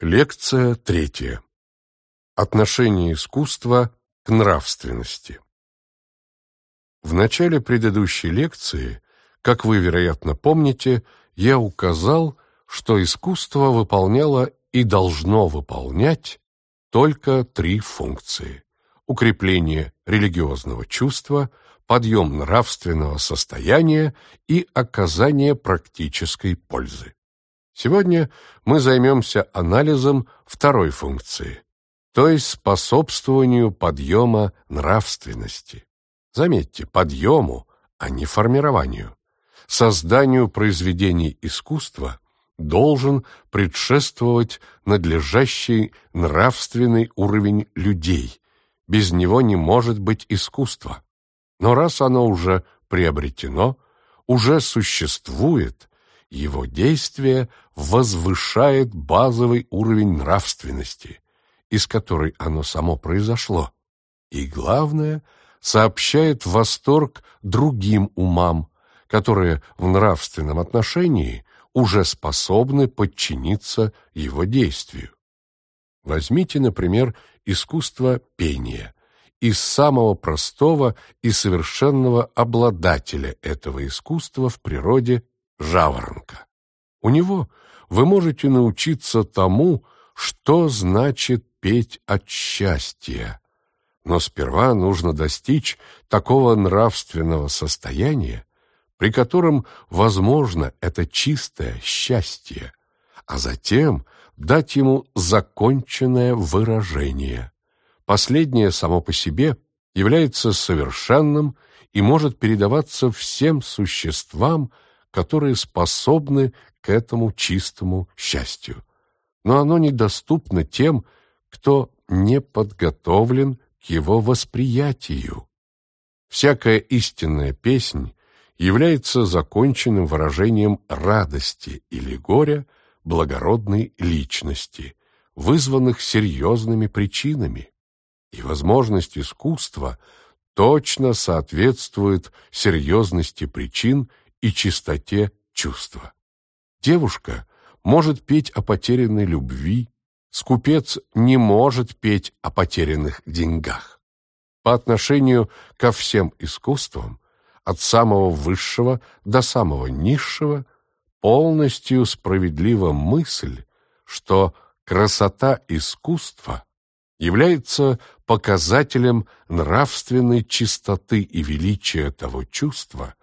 Лекция третья. Отношение искусства к нравственности. В начале предыдущей лекции, как вы, вероятно, помните, я указал, что искусство выполняло и должно выполнять только три функции – укрепление религиозного чувства, подъем нравственного состояния и оказание практической пользы. Сегодня мы займемся анализом второй функции, то есть способствованию подъема нравственности. Заметьте, подъему, а не формированию. Созданию произведений искусства должен предшествовать надлежащий нравственный уровень людей. Без него не может быть искусства. Но раз оно уже приобретено, уже существует, его действие возвышает базовый уровень нравственности, из которой оно само произошло, и, главное, сообщает восторг другим умам, которые в нравственном отношении уже способны подчиниться его действию. Возьмите, например, искусство пения из самого простого и совершенного обладателя этого искусства в природе жаворонка. У него вы можете научиться тому, что значит петь от счастья. Но сперва нужно достичь такого нравственного состояния, при котором возможно это чистое счастье, а затем дать ему законченное выражение. Последнее само по себе является совершенным и может передаваться всем существам, которые способны к этому чистому счастью. Но оно недоступно тем, кто не подготовлен к его восприятию. Всякая истинная песнь является законченным выражением радости или горя благородной личности, вызванных серьезными причинами. И возможность искусства точно соответствует серьезности причин и чистоте чувства. Девушка может петь о потерянной любви, скупец не может петь о потерянных деньгах. По отношению ко всем искусствам, от самого высшего до самого низшего, полностью справедлива мысль, что красота искусства является показателем нравственной чистоты и величия того чувства,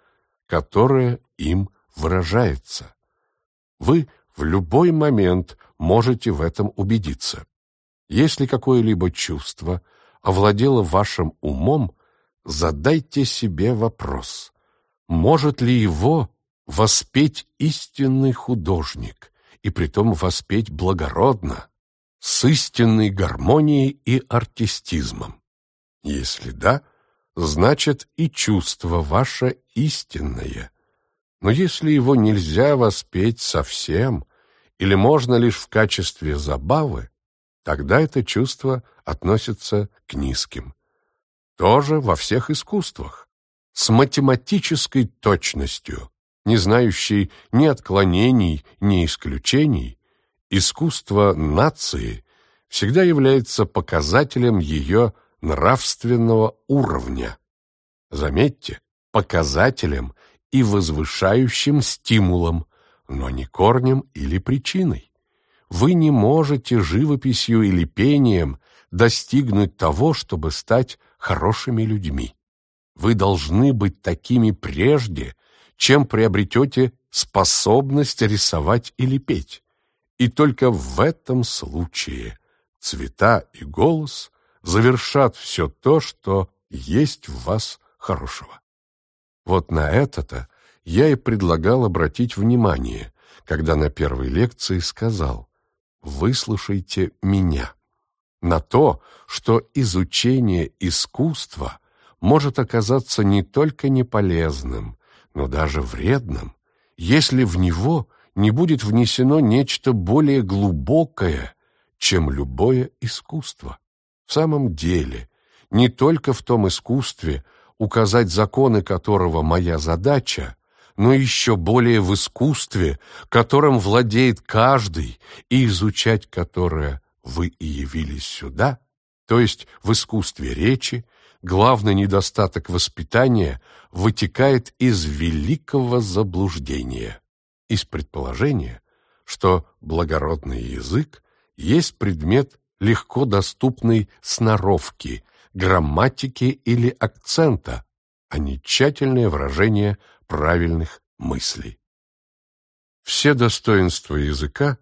которое им выражается. Вы в любой момент можете в этом убедиться. Если какое-либо чувство овладело вашим умом, задайте себе вопрос, может ли его воспеть истинный художник, и притом воспеть благородно, с истинной гармонией и артистизмом? Если да, значит и чувство ваше истинное. Но если его нельзя воспеть совсем, или можно лишь в качестве забавы, тогда это чувство относится к низким. Тоже во всех искусствах, с математической точностью, не знающей ни отклонений, ни исключений, искусство нации всегда является показателем ее нравственного уровня. Заметьте, показателем и возвышающим стимулом, но не корнем или причиной. Вы не можете живописью или пением достигнуть того, чтобы стать хорошими людьми. Вы должны быть такими прежде, чем приобретете способность рисовать или петь. И только в этом случае цвета и голос завершат все то, что есть в вас хорошего. Вот на это-то я и предлагал обратить внимание, когда на первой лекции сказал «Выслушайте меня» на то, что изучение искусства может оказаться не только неполезным, но даже вредным, если в него не будет внесено нечто более глубокое, чем любое искусство. В самом деле, не только в том искусстве, указать законы которого моя задача, но еще более в искусстве, которым владеет каждый, и изучать которое вы и явились сюда, то есть в искусстве речи, главный недостаток воспитания вытекает из великого заблуждения, из предположения, что благородный язык есть предмет легко доступной сноровки, грамматики или акцента, а не тщательное выражение правильных мыслей. Все достоинства языка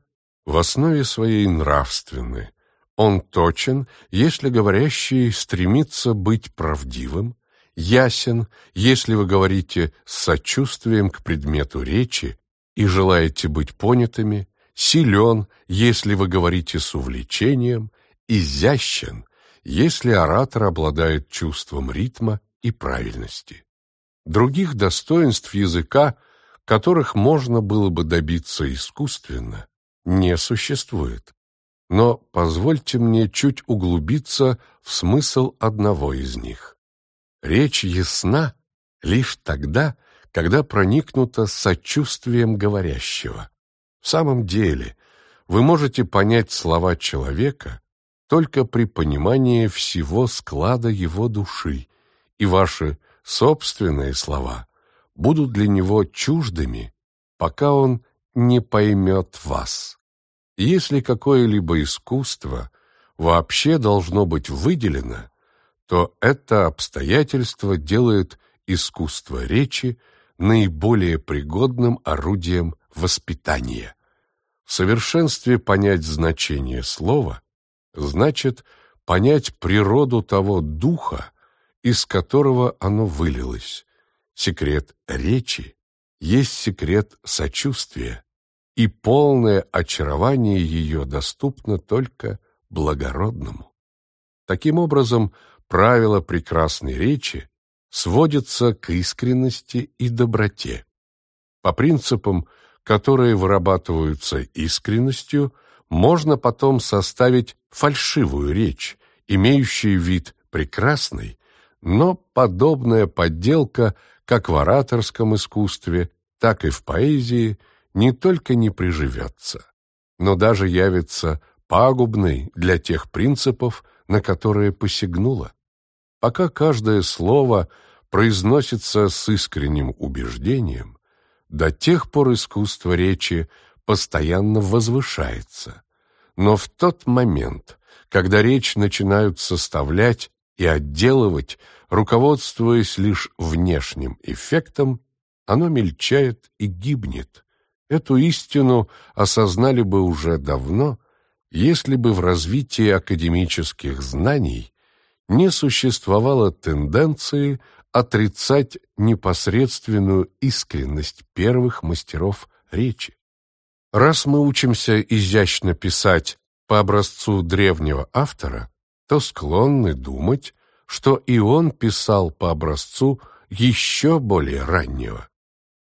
в основе своей нравственны. Он точен, если говорящий стремится быть правдивым, ясен, если вы говорите с сочувствием к предмету речи и желаете быть понятыми, силен, если вы говорите с увлечением, изящен, если оратор обладает чувством ритма и правильности. Других достоинств языка, которых можно было бы добиться искусственно, не существует. Но позвольте мне чуть углубиться в смысл одного из них. Речь ясна лишь тогда, когда проникнута сочувствием говорящего. В самом деле, вы можете понять слова человека только при понимании всего склада его души, и ваши собственные слова будут для него чуждыми, пока он не поймет вас. Если какое-либо искусство вообще должно быть выделено, то это обстоятельство делает искусство речи наиболее пригодным орудием воспитания. В совершенстве понять значение слова значит понять природу того духа, из которого оно вылилось. Секрет речи есть секрет сочувствия, и полное очарование ее доступно только благородному. Таким образом, правило прекрасной речи сводится к искренности и доброте. По принципам которые вырабатываются искренностью, можно потом составить фальшивую речь, имеющую вид прекрасный, но подобная подделка как в ораторском искусстве, так и в поэзии не только не приживется, но даже явится пагубной для тех принципов, на которые посягнула. Пока каждое слово произносится с искренним убеждением, до тех пор искусство речи постоянно возвышается. Но в тот момент, когда речь начинают составлять и отделывать, руководствуясь лишь внешним эффектом, оно мельчает и гибнет. Эту истину осознали бы уже давно, если бы в развитии академических знаний не существовало тенденции отрицать непосредственную искренность первых мастеров речи. Раз мы учимся изящно писать по образцу древнего автора, то склонны думать, что и он писал по образцу еще более раннего.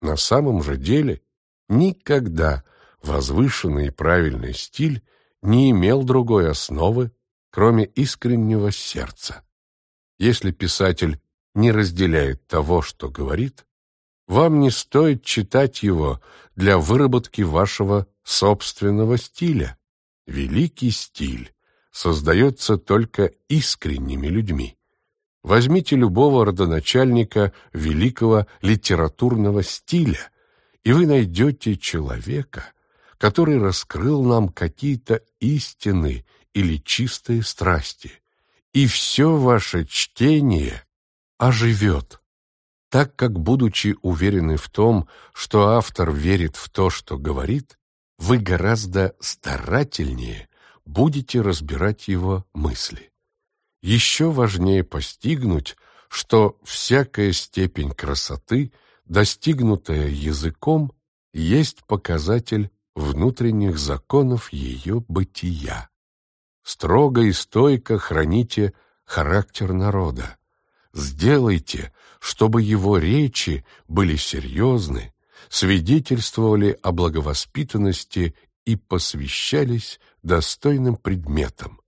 На самом же деле никогда возвышенный и правильный стиль не имел другой основы, кроме искреннего сердца. Если писатель не разделяет того, что говорит, вам не стоит читать его для выработки вашего собственного стиля. Великий стиль создается только искренними людьми. Возьмите любого родоначальника великого литературного стиля, и вы найдете человека, который раскрыл нам какие-то истины или чистые страсти. И все ваше чтение оживет. Так как, будучи уверены в том, что автор верит в то, что говорит, вы гораздо старательнее будете разбирать его мысли. Еще важнее постигнуть, что всякая степень красоты, достигнутая языком, есть показатель внутренних законов ее бытия. Строго и стойко храните характер народа. Сделайте, чтобы его речи были серьезны, свидетельствовали о благовоспитанности и посвящались достойным предметам.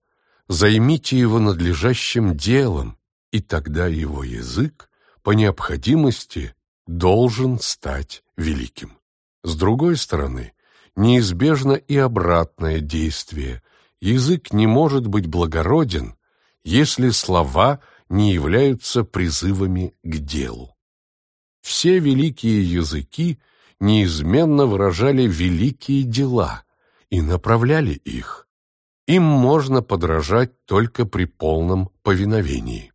Займите его надлежащим делом, и тогда его язык по необходимости должен стать великим. С другой стороны, неизбежно и обратное действие. Язык не может быть благороден, если слова не являются призывами к делу. Все великие языки неизменно выражали великие дела и направляли их. Им можно подражать только при полном повиновении.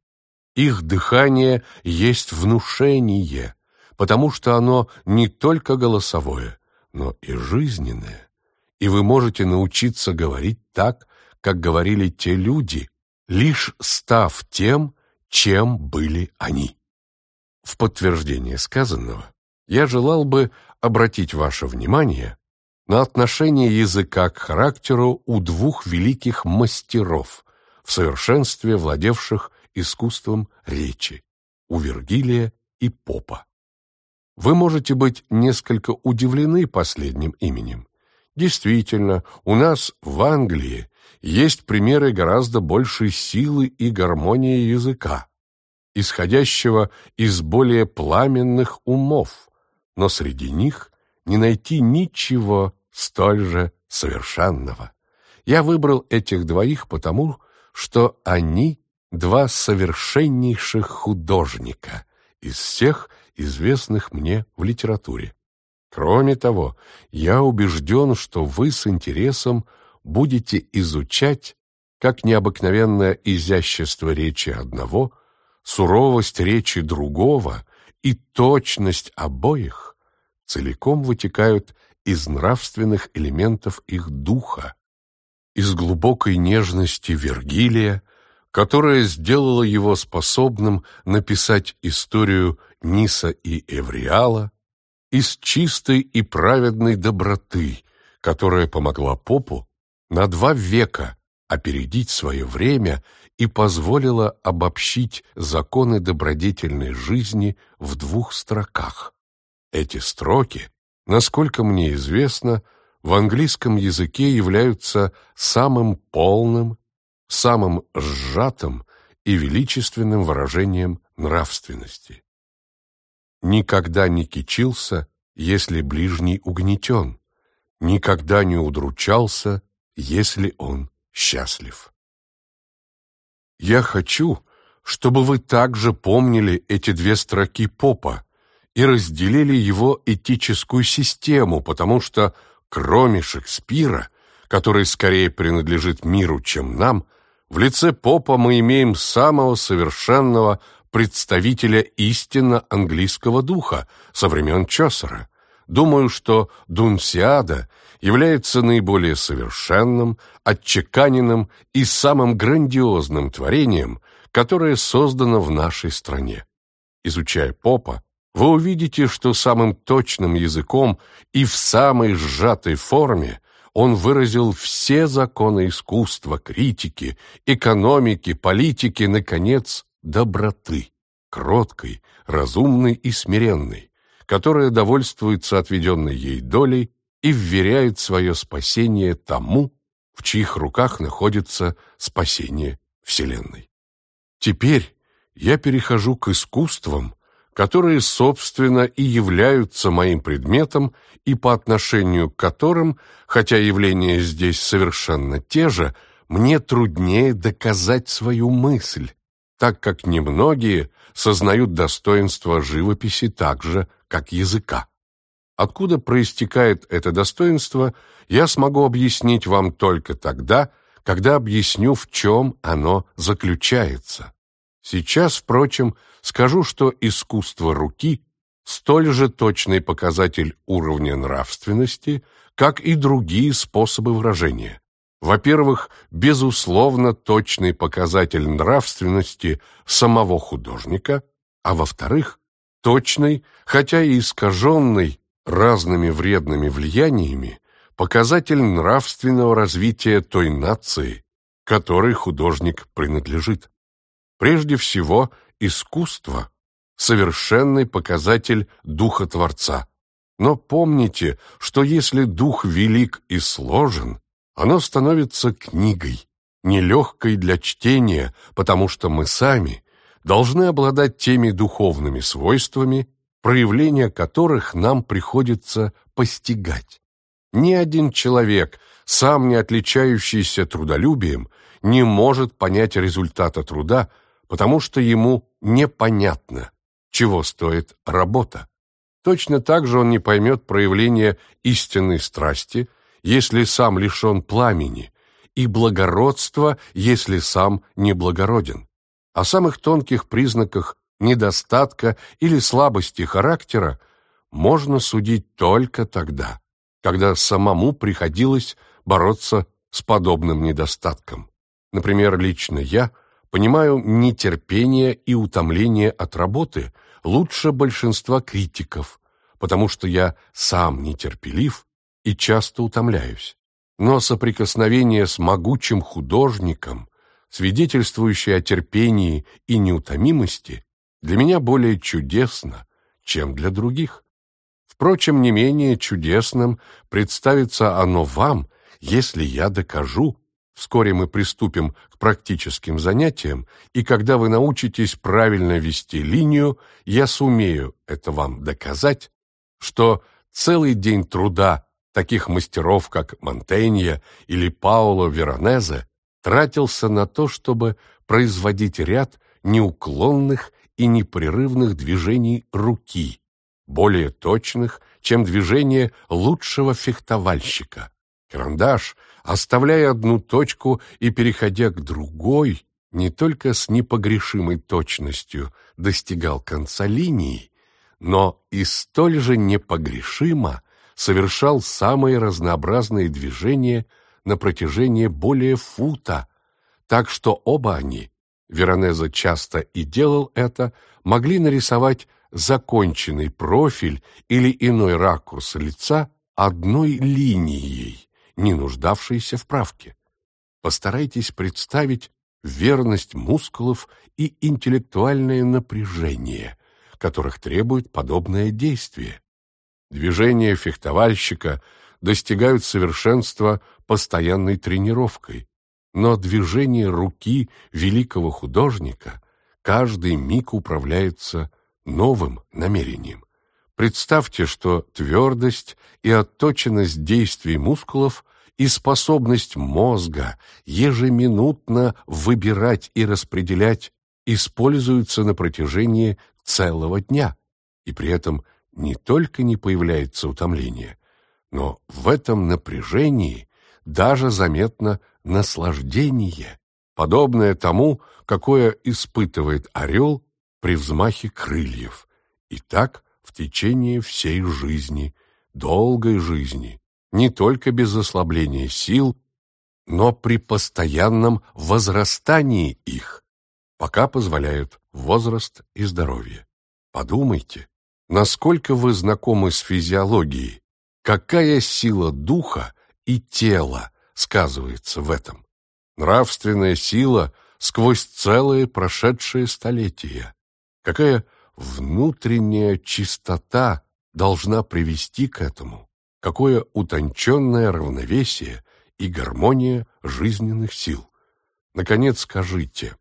Их дыхание есть внушение, потому что оно не только голосовое, но и жизненное. И вы можете научиться говорить так, как говорили те люди, лишь став тем, чем были они. В подтверждение сказанного я желал бы обратить ваше внимание на отношение языка к характеру у двух великих мастеров, в совершенстве владевших искусством речи, у Вергилия и Попа. Вы можете быть несколько удивлены последним именем. Действительно, у нас в Англии есть примеры гораздо большей силы и гармонии языка, исходящего из более пламенных умов, но среди них не найти ничего столь же совершенного. Я выбрал этих двоих потому, что они два совершеннейших художника из всех известных мне в литературе. Кроме того, я убежден, что вы с интересом будете изучать как необыкновенное изящество речи одного, суровость речи другого и точность обоих целиком вытекают из нравственных элементов их духа, из глубокой нежности Вергилия, которая сделала его способным написать историю Ниса и Эвриала, из чистой и праведной доброты, которая помогла Попу на два века опередить свое время и позволила обобщить законы добродетельной жизни в двух строках. Эти строки, насколько мне известно, в английском языке являются самым полным, самым сжатым и величественным выражением нравственности. Никогда не кичился, если ближний угнетен, никогда не удручался, если он счастлив. Я хочу, чтобы вы также помнили эти две строки Попа и разделили его этическую систему, потому что, кроме Шекспира, который скорее принадлежит миру, чем нам, в лице Попа мы имеем самого совершенного представителя истинно английского духа со времен Чосера. Думаю, что Дунсиада является наиболее совершенным, отчеканенным и самым грандиозным творением, которое создано в нашей стране. Изучая Попа, вы увидите, что самым точным языком и в самой сжатой форме он выразил все законы искусства, критики, экономики, политики, наконец, доброты, кроткой, разумной и смиренной, которая довольствуется отведенной ей долей и вверяет свое спасение тому, в чьих руках находится спасение Вселенной. Теперь я перехожу к искусствам, которые, собственно, и являются моим предметом и по отношению к которым, хотя явления здесь совершенно те же, мне труднее доказать свою мысль, так как немногие сознают достоинство живописи так же, как языка. Откуда проистекает это достоинство, я смогу объяснить вам только тогда, когда объясню, в чем оно заключается. Сейчас, впрочем, скажу, что искусство руки столь же точный показатель уровня нравственности, как и другие способы выражения. Во-первых, безусловно, точный показатель нравственности самого художника, а во-вторых, точный, хотя и искаженный разными вредными влияниями, показатель нравственного развития той нации, которой художник принадлежит. Прежде всего, искусство – совершенный показатель духа Творца. Но помните, что если дух велик и сложен, оно становится книгой, нелегкой для чтения, потому что мы сами должны обладать теми духовными свойствами, проявления которых нам приходится постигать. Ни один человек, сам не отличающийся трудолюбием, не может понять результата труда, потому что ему непонятно, чего стоит работа. Точно так же он не поймет проявления истинной страсти, если сам лишен пламени, и благородства, если сам не благороден. О самых тонких признаках недостатка или слабости характера можно судить только тогда, когда самому приходилось бороться с подобным недостатком. Например, лично я понимаю нетерпение и утомление от работы лучше большинства критиков, потому что я сам нетерпелив и часто утомляюсь. Но соприкосновение с могучим художником, свидетельствующее о терпении и неутомимости, для меня более чудесно, чем для других. Впрочем, не менее чудесным представится оно вам, если я докажу, вскоре мы приступим к практическим занятиям, и когда вы научитесь правильно вести линию, я сумею это вам доказать, что целый день труда таких мастеров, как Монтенья или Пауло Веронезе, тратился на то, чтобы производить ряд неуклонных и непрерывных движений руки, более точных, чем движение лучшего фехтовальщика. Карандаш, оставляя одну точку и переходя к другой, не только с непогрешимой точностью достигал конца линии, но и столь же непогрешимо совершал самые разнообразные движения на протяжении более фута, так что оба они Веронеза часто и делал это, могли нарисовать законченный профиль или иной ракурс лица одной линией, не нуждавшейся в правке. Постарайтесь представить верность мускулов и интеллектуальное напряжение, которых требует подобное действие. Движения фехтовальщика достигают совершенства постоянной тренировкой, но движение руки великого художника каждый миг управляется новым намерением. Представьте, что твердость и отточенность действий мускулов и способность мозга ежеминутно выбирать и распределять используются на протяжении целого дня, и при этом не только не появляется утомление, но в этом напряжении даже заметно наслаждение, подобное тому, какое испытывает орел при взмахе крыльев, и так в течение всей жизни, долгой жизни, не только без ослабления сил, но при постоянном возрастании их, пока позволяют возраст и здоровье. Подумайте, насколько вы знакомы с физиологией, какая сила духа и тела сказывается в этом. Нравственная сила сквозь целые прошедшие столетия. Какая внутренняя чистота должна привести к этому? Какое утонченное равновесие и гармония жизненных сил? Наконец скажите,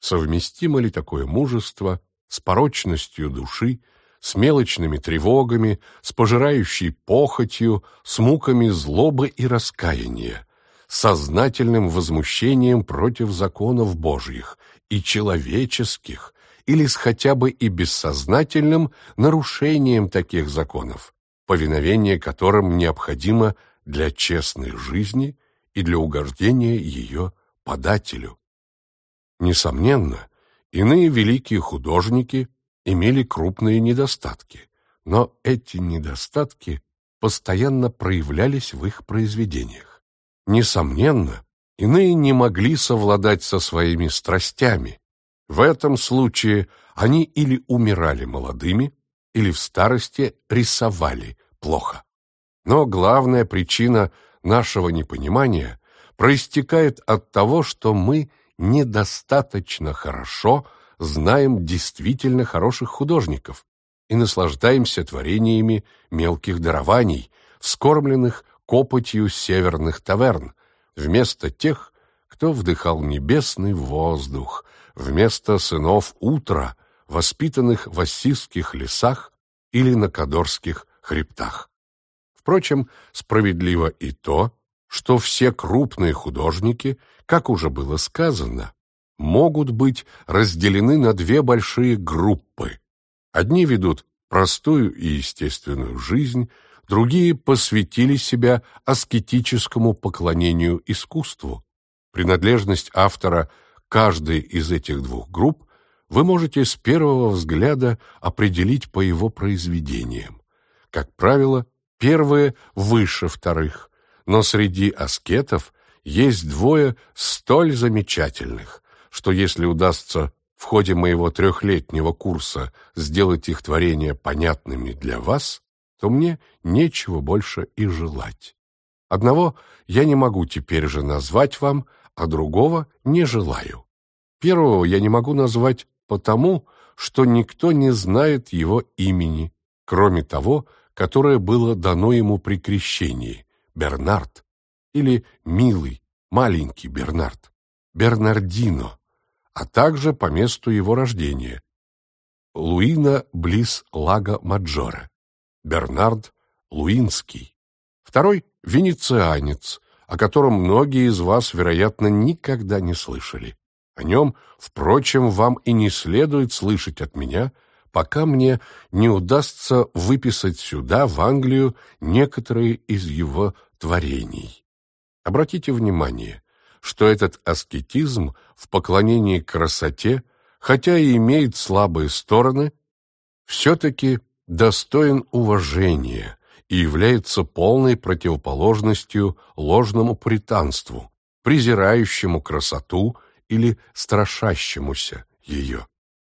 совместимо ли такое мужество с порочностью души, с мелочными тревогами, с пожирающей похотью, с муками злобы и раскаяния, сознательным возмущением против законов Божьих и человеческих, или с хотя бы и бессознательным нарушением таких законов, повиновение которым необходимо для честной жизни и для угождения ее подателю. Несомненно, иные великие художники имели крупные недостатки, но эти недостатки постоянно проявлялись в их произведениях. Несомненно, иные не могли совладать со своими страстями. В этом случае они или умирали молодыми, или в старости рисовали плохо. Но главная причина нашего непонимания проистекает от того, что мы недостаточно хорошо знаем действительно хороших художников и наслаждаемся творениями мелких дарований, вскормленных копотью северных таверн, вместо тех, кто вдыхал небесный воздух, вместо сынов утра, воспитанных в ассизских лесах или на Кадорских хребтах. Впрочем, справедливо и то, что все крупные художники, как уже было сказано, могут быть разделены на две большие группы. Одни ведут простую и естественную жизнь, другие посвятили себя аскетическому поклонению искусству. Принадлежность автора каждой из этих двух групп вы можете с первого взгляда определить по его произведениям. Как правило, Первые выше вторых, но среди аскетов есть двое столь замечательных, что если удастся в ходе моего трехлетнего курса сделать их творения понятными для вас, то мне нечего больше и желать. Одного я не могу теперь же назвать вам, а другого не желаю. Первого я не могу назвать потому, что никто не знает его имени, кроме того, которое было дано ему при крещении, Бернард, или милый, маленький Бернард, Бернардино, а также по месту его рождения, Луина близ Лага Маджора, Бернард Луинский. Второй – венецианец, о котором многие из вас, вероятно, никогда не слышали. О нем, впрочем, вам и не следует слышать от меня – пока мне не удастся выписать сюда, в Англию, некоторые из его творений. Обратите внимание, что этот аскетизм в поклонении красоте, хотя и имеет слабые стороны, все-таки достоин уважения и является полной противоположностью ложному пританству, презирающему красоту или страшащемуся ее.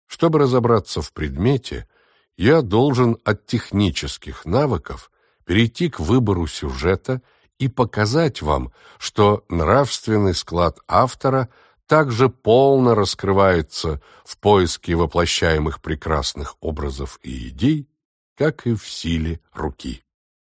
Чтобы разобраться в предмете, я должен от технических навыков перейти к выбору сюжета и показать вам, что нравственный склад автора также полно раскрывается в поиске воплощаемых прекрасных образов и идей, как и в силе руки.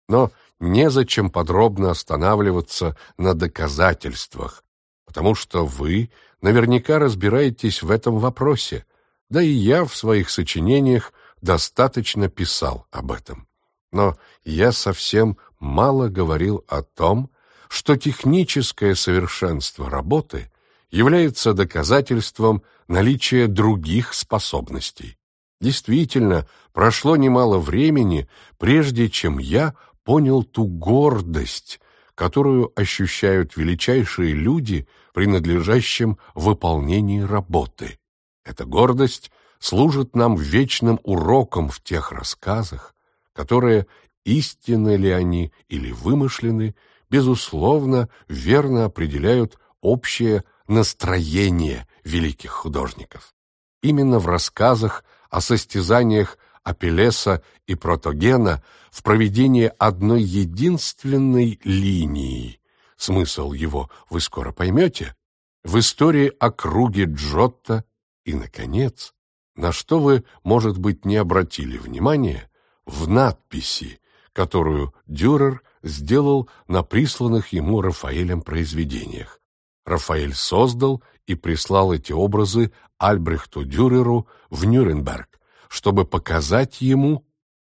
Но незачем подробно останавливаться на доказательствах, потому что вы наверняка разбираетесь в этом вопросе, да и я в своих сочинениях достаточно писал об этом. Но я совсем мало говорил о том, что техническое совершенство работы является доказательством наличия других способностей. Действительно, прошло немало времени, прежде чем я понял ту гордость, которую ощущают величайшие люди, принадлежащим выполнении работы. Эта гордость служит нам вечным уроком в тех рассказах, которые, истинны ли они или вымышлены, безусловно, верно определяют общее настроение великих художников. Именно в рассказах о состязаниях Апеллеса и Протогена в проведении одной единственной линии, смысл его вы скоро поймете, в истории о круге Джотто и, наконец, на что вы, может быть, не обратили внимания, в надписи, которую Дюрер сделал на присланных ему Рафаэлем произведениях. Рафаэль создал и прислал эти образы Альбрехту Дюреру в Нюрнберг, чтобы показать ему,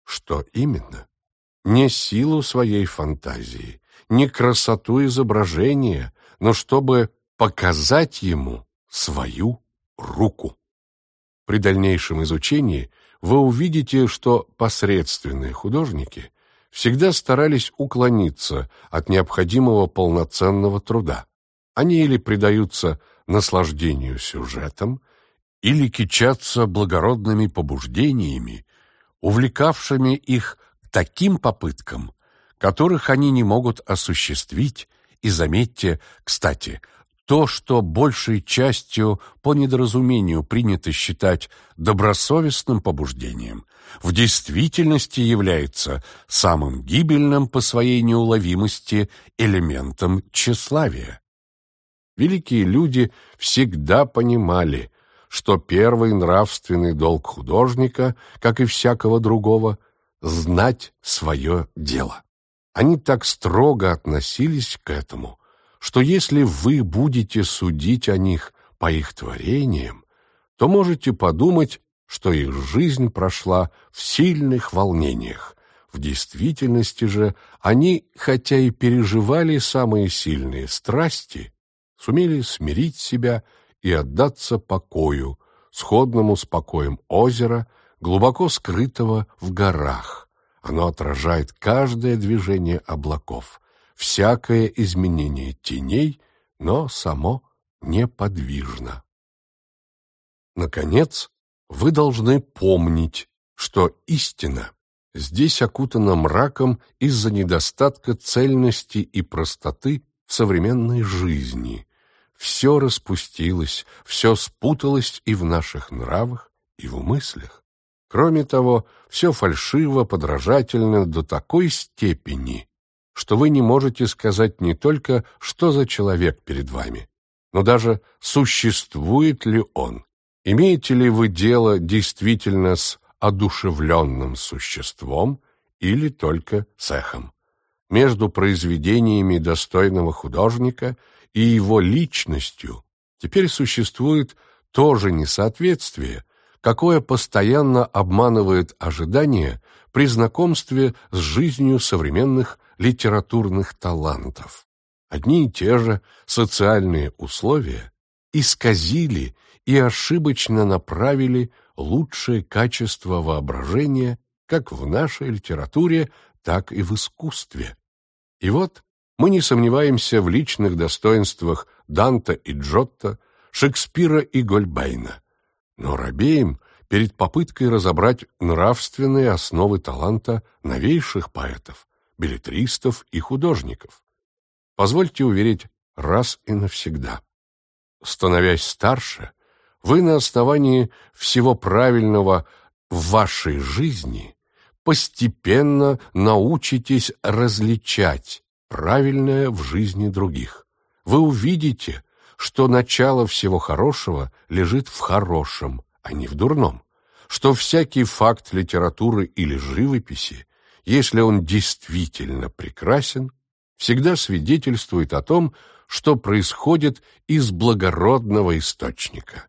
что именно. Не силу своей фантазии, не красоту изображения, но чтобы показать ему свою руку. При дальнейшем изучении вы увидите, что посредственные художники всегда старались уклониться от необходимого полноценного труда. Они или предаются наслаждению сюжетом, или кичатся благородными побуждениями, увлекавшими их к таким попыткам, которых они не могут осуществить, и заметьте, кстати, то, что большей частью по недоразумению принято считать добросовестным побуждением, в действительности является самым гибельным по своей неуловимости элементом тщеславия. Великие люди всегда понимали, что первый нравственный долг художника, как и всякого другого, знать свое дело. Они так строго относились к этому, что если вы будете судить о них по их творениям, то можете подумать, что их жизнь прошла в сильных волнениях. В действительности же они, хотя и переживали самые сильные страсти, сумели смирить себя и отдаться покою, сходному с покоем озера, глубоко скрытого в горах. Оно отражает каждое движение облаков, всякое изменение теней, но само неподвижно. Наконец, вы должны помнить, что истина здесь окутана мраком из-за недостатка цельности и простоты в современной жизни. Все распустилось, все спуталось и в наших нравах, и в мыслях. Кроме того, все фальшиво, подражательно до такой степени, что вы не можете сказать не только, что за человек перед вами, но даже существует ли он. Имеете ли вы дело действительно с одушевленным существом или только цехом? Между произведениями достойного художника и его личностью теперь существует то же несоответствие, какое постоянно обманывает ожидания при знакомстве с жизнью современных литературных талантов. Одни и те же социальные условия исказили и ошибочно направили лучшее качество воображения как в нашей литературе, так и в искусстве. И вот мы не сомневаемся в личных достоинствах Данта и Джотто, Шекспира и Гольбейна, но робеем перед попыткой разобрать нравственные основы таланта новейших поэтов, билетристов и художников. Позвольте уверить раз и навсегда. Становясь старше, вы на основании всего правильного в вашей жизни постепенно научитесь различать правильное в жизни других. Вы увидите, что начало всего хорошего лежит в хорошем, а не в дурном, что всякий факт литературы или живописи, если он действительно прекрасен, всегда свидетельствует о том, что происходит из благородного источника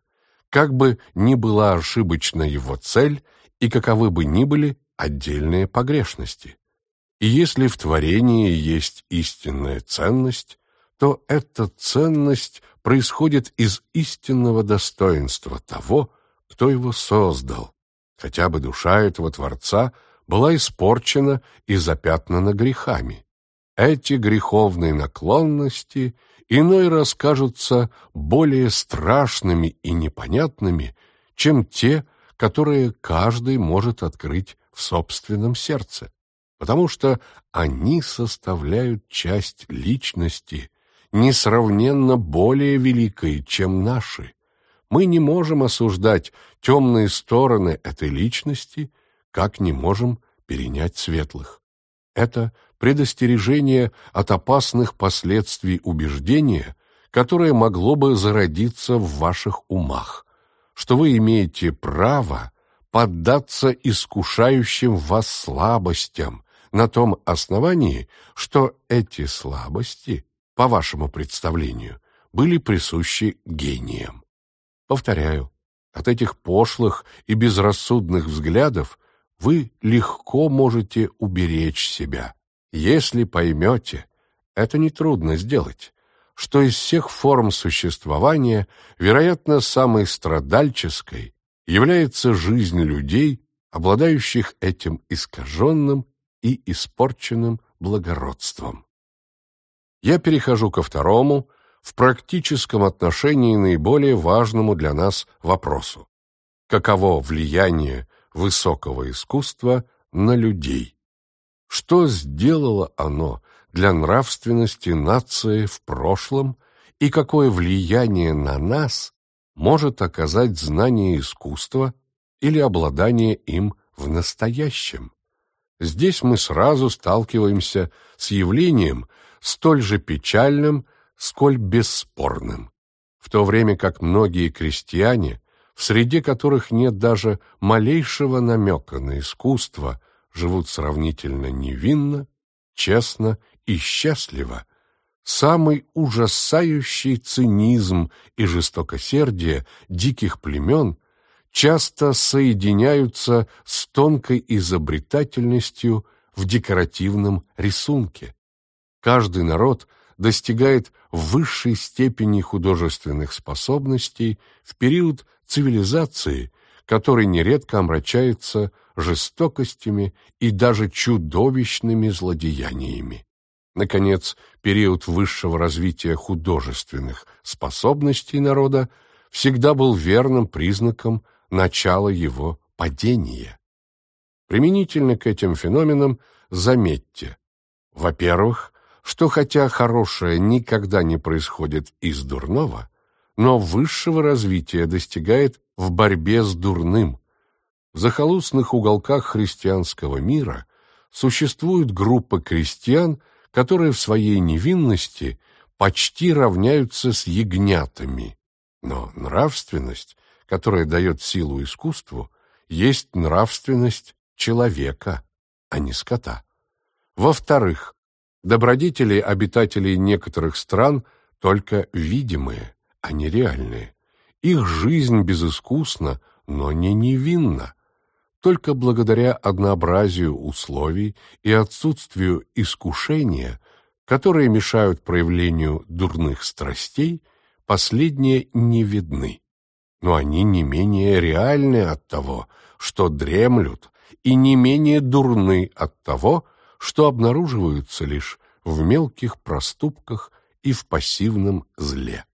как бы ни была ошибочна его цель и каковы бы ни были отдельные погрешности. И если в творении есть истинная ценность, то эта ценность происходит из истинного достоинства того, кто его создал, хотя бы душа этого Творца была испорчена и запятнана грехами. Эти греховные наклонности – иной раз кажутся более страшными и непонятными, чем те, которые каждый может открыть в собственном сердце, потому что они составляют часть личности, несравненно более великой, чем наши. Мы не можем осуждать темные стороны этой личности, как не можем перенять светлых. Это предостережение от опасных последствий убеждения, которое могло бы зародиться в ваших умах, что вы имеете право поддаться искушающим вас слабостям на том основании, что эти слабости, по вашему представлению, были присущи гениям. Повторяю, от этих пошлых и безрассудных взглядов вы легко можете уберечь себя, если поймете, это нетрудно сделать, что из всех форм существования, вероятно, самой страдальческой является жизнь людей, обладающих этим искаженным и испорченным благородством. Я перехожу ко второму, в практическом отношении наиболее важному для нас вопросу. Каково влияние высокого искусства на людей? Что сделало оно для нравственности нации в прошлом и какое влияние на нас может оказать знание искусства или обладание им в настоящем? Здесь мы сразу сталкиваемся с явлением столь же печальным, сколь бесспорным. В то время как многие крестьяне, в среде которых нет даже малейшего намека на искусство – живут сравнительно невинно, честно и счастливо, самый ужасающий цинизм и жестокосердие диких племен часто соединяются с тонкой изобретательностью в декоративном рисунке. Каждый народ достигает высшей степени художественных способностей в период цивилизации, который нередко омрачается жестокостями и даже чудовищными злодеяниями. Наконец, период высшего развития художественных способностей народа всегда был верным признаком начала его падения. Применительно к этим феноменам заметьте, во-первых, что хотя хорошее никогда не происходит из дурного, но высшего развития достигает в борьбе с дурным. В захолустных уголках христианского мира существует группа крестьян, которые в своей невинности почти равняются с ягнятами. Но нравственность, которая дает силу искусству, есть нравственность человека, а не скота. Во-вторых, добродетели обитателей некоторых стран только видимые, не реальные. Их жизнь безыскусна, но не невинна. Только благодаря однообразию условий и отсутствию искушения, которые мешают проявлению дурных страстей, последние не видны. Но они не менее реальны от того, что дремлют, и не менее дурны от того, что обнаруживаются лишь в мелких проступках и в пассивном зле.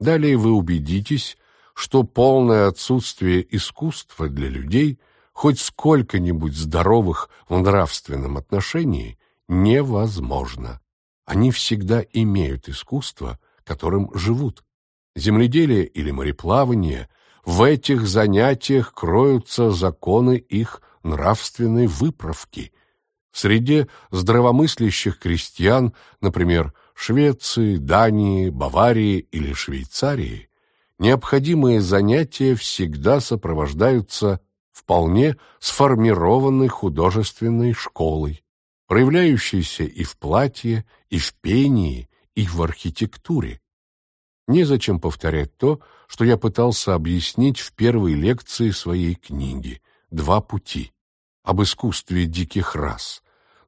Далее вы убедитесь, что полное отсутствие искусства для людей – хоть сколько-нибудь здоровых в нравственном отношении невозможно. Они всегда имеют искусство, которым живут. Земледелие или мореплавание – в этих занятиях кроются законы их нравственной выправки. В среде здравомыслящих крестьян, например, Швеции, Дании, Баварии или Швейцарии, необходимые занятия всегда сопровождаются вполне сформированной художественной школой, проявляющейся и в платье, и в пении, и в архитектуре. Незачем повторять то, что я пытался объяснить в первой лекции своей книги «Два пути» об искусстве диких рас,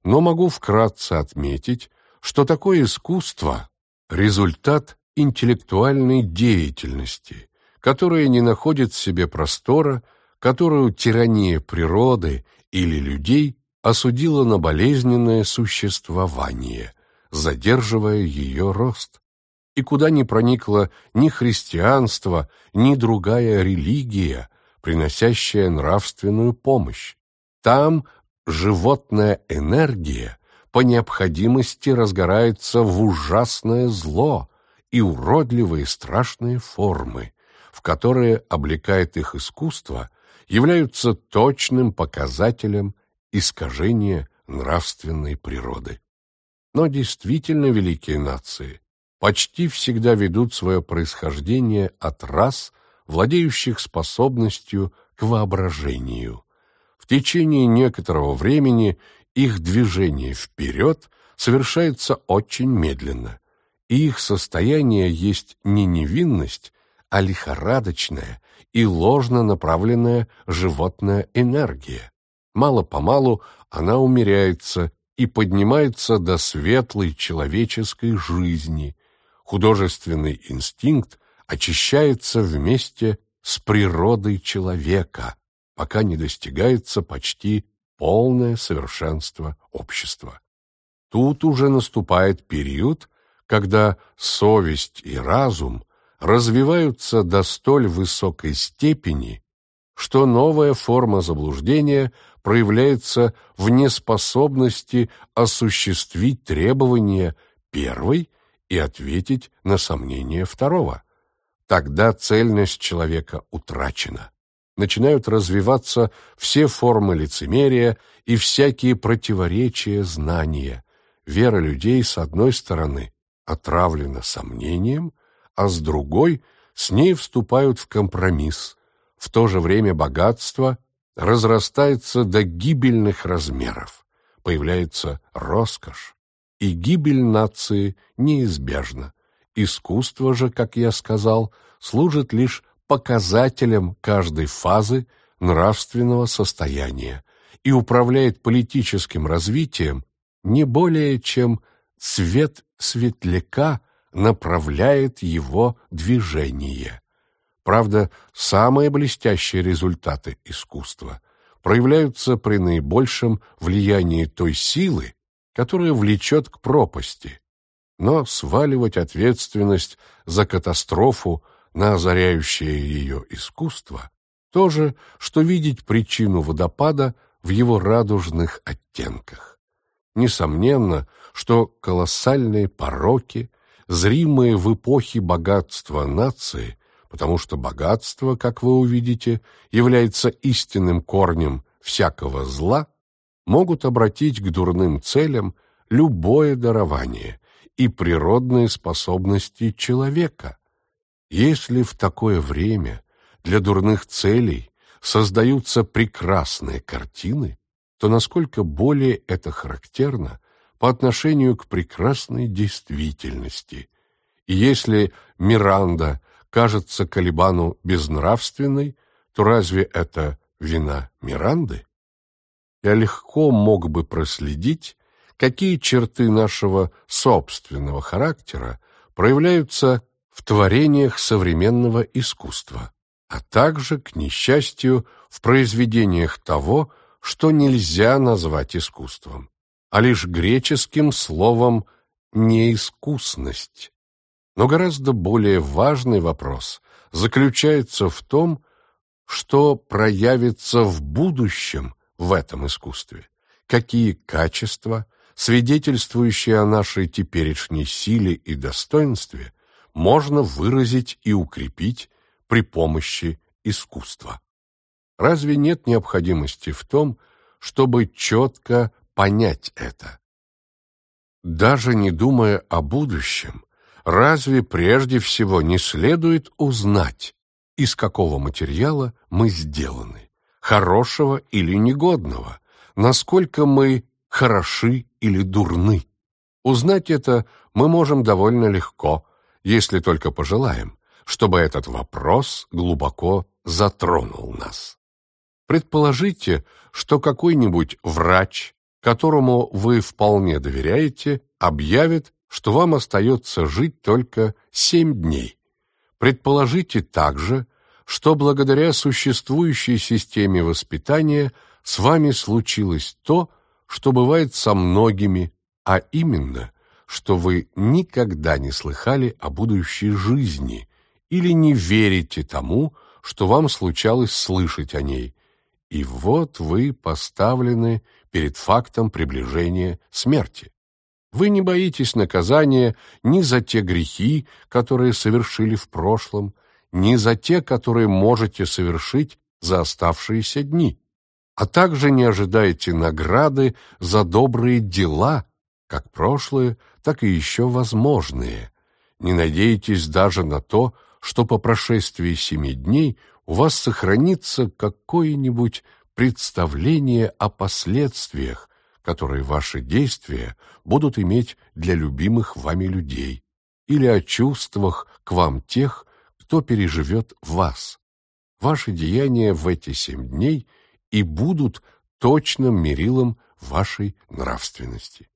но могу вкратце отметить, что такое искусство – результат интеллектуальной деятельности, которая не находит в себе простора которую тирания природы или людей осудила на болезненное существование, задерживая ее рост, и куда не проникло ни христианство, ни другая религия, приносящая нравственную помощь. Там животная энергия по необходимости разгорается в ужасное зло и уродливые страшные формы, в которые облекает их искусство являются точным показателем искажения нравственной природы. Но действительно великие нации почти всегда ведут свое происхождение от рас, владеющих способностью к воображению. В течение некоторого времени их движение вперед совершается очень медленно, и их состояние есть не невинность, а лихорадочная и ложно направленная животная энергия. Мало-помалу она умеряется и поднимается до светлой человеческой жизни. Художественный инстинкт очищается вместе с природой человека, пока не достигается почти полное совершенство общества. Тут уже наступает период, когда совесть и разум развиваются до столь высокой степени, что новая форма заблуждения проявляется в неспособности осуществить требования первой и ответить на сомнения второго. Тогда цельность человека утрачена. Начинают развиваться все формы лицемерия и всякие противоречия знания. Вера людей, с одной стороны, отравлена сомнением – а с другой с ней вступают в компромисс. В то же время богатство разрастается до гибельных размеров, появляется роскошь, и гибель нации неизбежна. Искусство же, как я сказал, служит лишь показателем каждой фазы нравственного состояния и управляет политическим развитием не более, чем цвет светляка направляет его движение. Правда, самые блестящие результаты искусства проявляются при наибольшем влиянии той силы, которая влечет к пропасти. Но сваливать ответственность за катастрофу на озаряющее ее искусство то же, что видеть причину водопада в его радужных оттенках. Несомненно, что колоссальные пороки, зримые в эпохе богатства нации, потому что богатство, как вы увидите, является истинным корнем всякого зла, могут обратить к дурным целям любое дарование и природные способности человека. Если в такое время для дурных целей создаются прекрасные картины, то насколько более это характерно по отношению к прекрасной действительности. И если Миранда кажется Калибану безнравственной, то разве это вина Миранды? Я легко мог бы проследить, какие черты нашего собственного характера проявляются в творениях современного искусства а также, к несчастью, в произведениях того, что нельзя назвать искусством, а лишь греческим словом «неискусность». Но гораздо более важный вопрос заключается в том, что проявится в будущем в этом искусстве, какие качества, свидетельствующие о нашей теперешней силе и достоинстве, можно выразить и укрепить при помощи искусства. Разве нет необходимости в том, чтобы четко понять это? Даже не думая о будущем, разве прежде всего не следует узнать, из какого материала мы сделаны, хорошего или негодного, насколько мы хороши или дурны? Узнать это мы можем довольно легко, если только пожелаем, чтобы этот вопрос глубоко затронул нас. Предположите, что какой-нибудь врач, которому вы вполне доверяете, объявит, что вам остается жить только семь дней. Предположите также, что благодаря существующей системе воспитания с вами случилось то, что бывает со многими, а именно, что вы никогда не слыхали о будущей жизни или не верите тому, что вам случалось слышать о ней. И вот вы поставлены перед фактом приближения смерти. Вы не боитесь наказания ни за те грехи, которые совершили в прошлом, ни за те, которые можете совершить за оставшиеся дни, а также не ожидаете награды за добрые дела, как прошлые, так и еще возможные. Не надеетесь даже на то, что по прошествии семи дней у вас сохранится какое-нибудь представление о последствиях, которые ваши действия будут иметь для любимых вами людей, или о чувствах к вам тех, кто переживет вас. Ваши деяния в эти семь дней и будут точным мерилом вашей нравственности.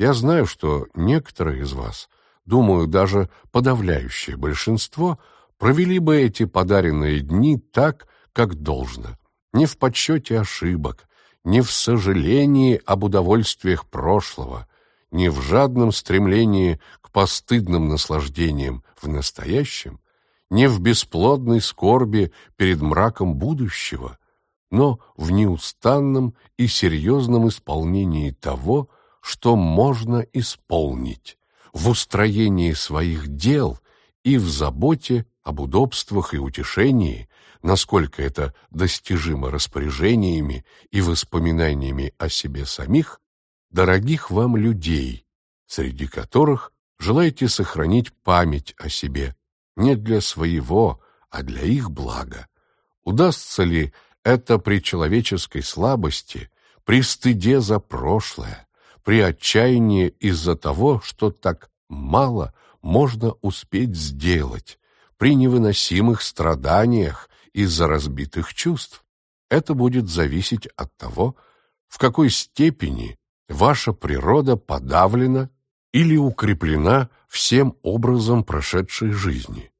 Я знаю, что некоторые из вас – думаю, даже подавляющее большинство, провели бы эти подаренные дни так, как должно, не в подсчете ошибок, не в сожалении об удовольствиях прошлого, не в жадном стремлении к постыдным наслаждениям в настоящем, не в бесплодной скорби перед мраком будущего, но в неустанном и серьезном исполнении того, что можно исполнить в устроении своих дел и в заботе об удобствах и утешении, насколько это достижимо распоряжениями и воспоминаниями о себе самих, дорогих вам людей, среди которых желаете сохранить память о себе не для своего, а для их блага. Удастся ли это при человеческой слабости, при стыде за прошлое, при отчаянии из-за того, что так мало можно успеть сделать, при невыносимых страданиях из-за разбитых чувств. Это будет зависеть от того, в какой степени ваша природа подавлена или укреплена всем образом прошедшей жизни.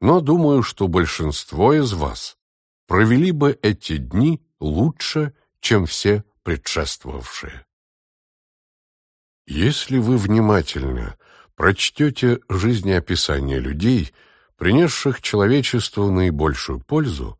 Но думаю, что большинство из вас провели бы эти дни лучше, чем все предшествовавшие. Если вы внимательно прочтете жизнеописание людей, принесших человечеству наибольшую пользу,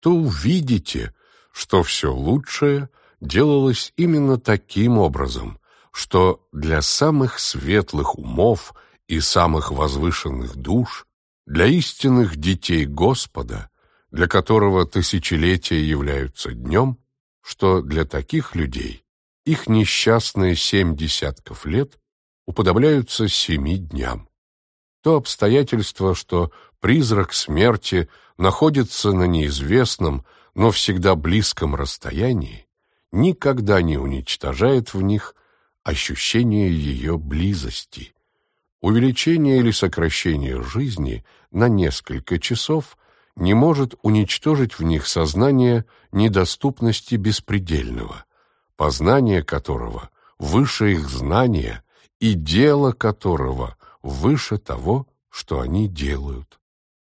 то увидите, что все лучшее делалось именно таким образом, что для самых светлых умов и самых возвышенных душ, для истинных детей Господа, для которого тысячелетия являются днем, что для таких людей их несчастные семь десятков лет уподобляются семи дням. То обстоятельство, что призрак смерти находится на неизвестном, но всегда близком расстоянии, никогда не уничтожает в них ощущение ее близости. Увеличение или сокращение жизни на несколько часов не может уничтожить в них сознание недоступности беспредельного, познание которого выше их знания и дело которого выше того, что они делают.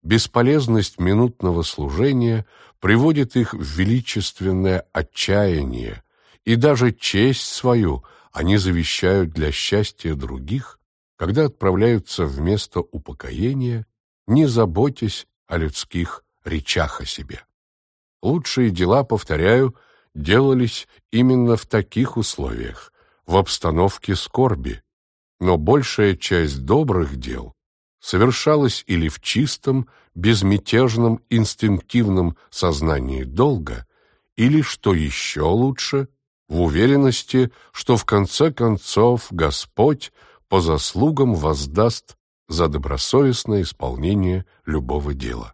Бесполезность минутного служения приводит их в величественное отчаяние, и даже честь свою они завещают для счастья других, когда отправляются в место упокоения, не заботясь о людских речах о себе. Лучшие дела, повторяю, делались именно в таких условиях, в обстановке скорби, но большая часть добрых дел совершалась или в чистом, безмятежном, инстинктивном сознании долга, или, что еще лучше, в уверенности, что в конце концов Господь по заслугам воздаст за добросовестное исполнение любого дела.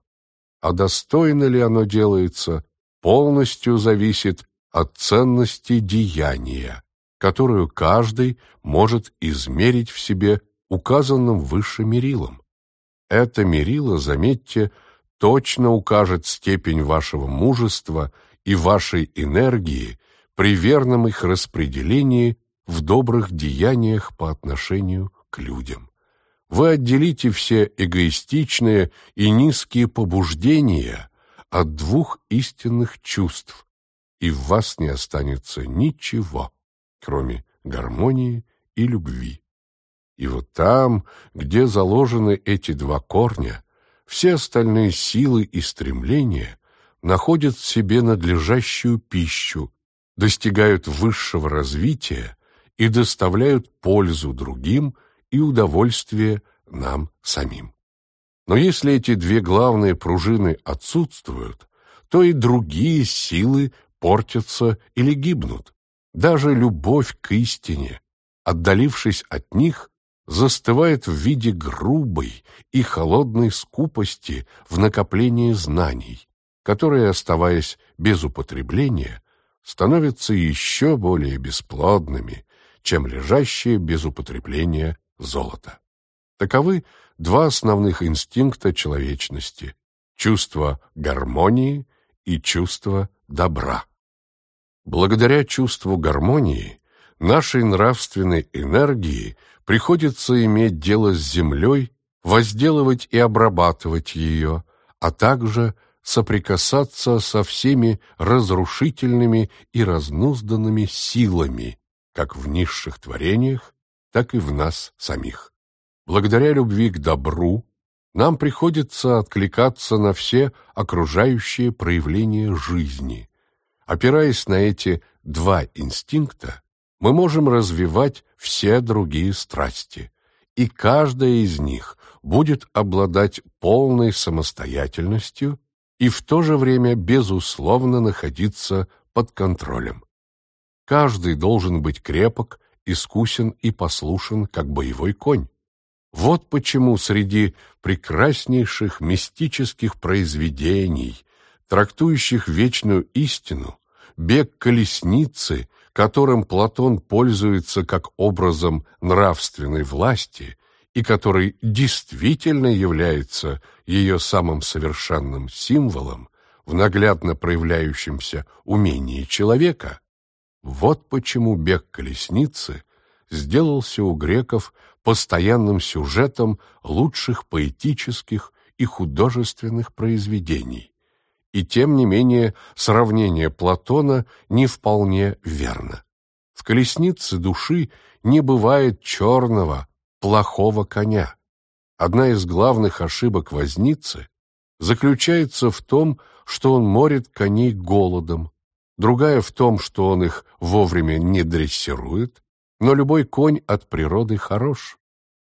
А достойно ли оно делается, полностью зависит от ценности деяния, которую каждый может измерить в себе указанным выше мерилом. Это мерило, заметьте, точно укажет степень вашего мужества и вашей энергии при верном их распределении в добрых деяниях по отношению к людям. Вы отделите все эгоистичные и низкие побуждения от двух истинных чувств, и в вас не останется ничего, кроме гармонии и любви. И вот там, где заложены эти два корня, все остальные силы и стремления находят в себе надлежащую пищу, достигают высшего развития и доставляют пользу другим и удовольствие нам самим. Но если эти две главные пружины отсутствуют, то и другие силы портятся или гибнут. Даже любовь к истине, отдалившись от них, застывает в виде грубой и холодной скупости в накоплении знаний, которые, оставаясь без употребления, становятся еще более бесплодными, чем лежащие без употребления золото. Таковы два основных инстинкта человечности – чувство гармонии и чувство добра. Благодаря чувству гармонии нашей нравственной энергии приходится иметь дело с землей, возделывать и обрабатывать ее, а также соприкасаться со всеми разрушительными и разнузданными силами, как в низших творениях, так и в нас самих. Благодаря любви к добру нам приходится откликаться на все окружающие проявления жизни. Опираясь на эти два инстинкта, мы можем развивать все другие страсти, и каждая из них будет обладать полной самостоятельностью и в то же время безусловно находиться под контролем. Каждый должен быть крепок, искусен и послушен, как боевой конь. Вот почему среди прекраснейших мистических произведений, трактующих вечную истину, бег колесницы которым Платон пользуется как образом нравственной власти и который действительно является ее самым совершенным символом, в наглядно проявляющемся умении человека, вот почему бег колесницы сделался у греков постоянным сюжетом лучших поэтических и художественных произведений. И тем не менее сравнение Платона не вполне верно. В колеснице души не бывает черного, плохого коня. Одна из главных ошибок возницы заключается в том, что он морит коней голодом, другая в том, что он их вовремя не дрессирует, но любой конь от природы хорош.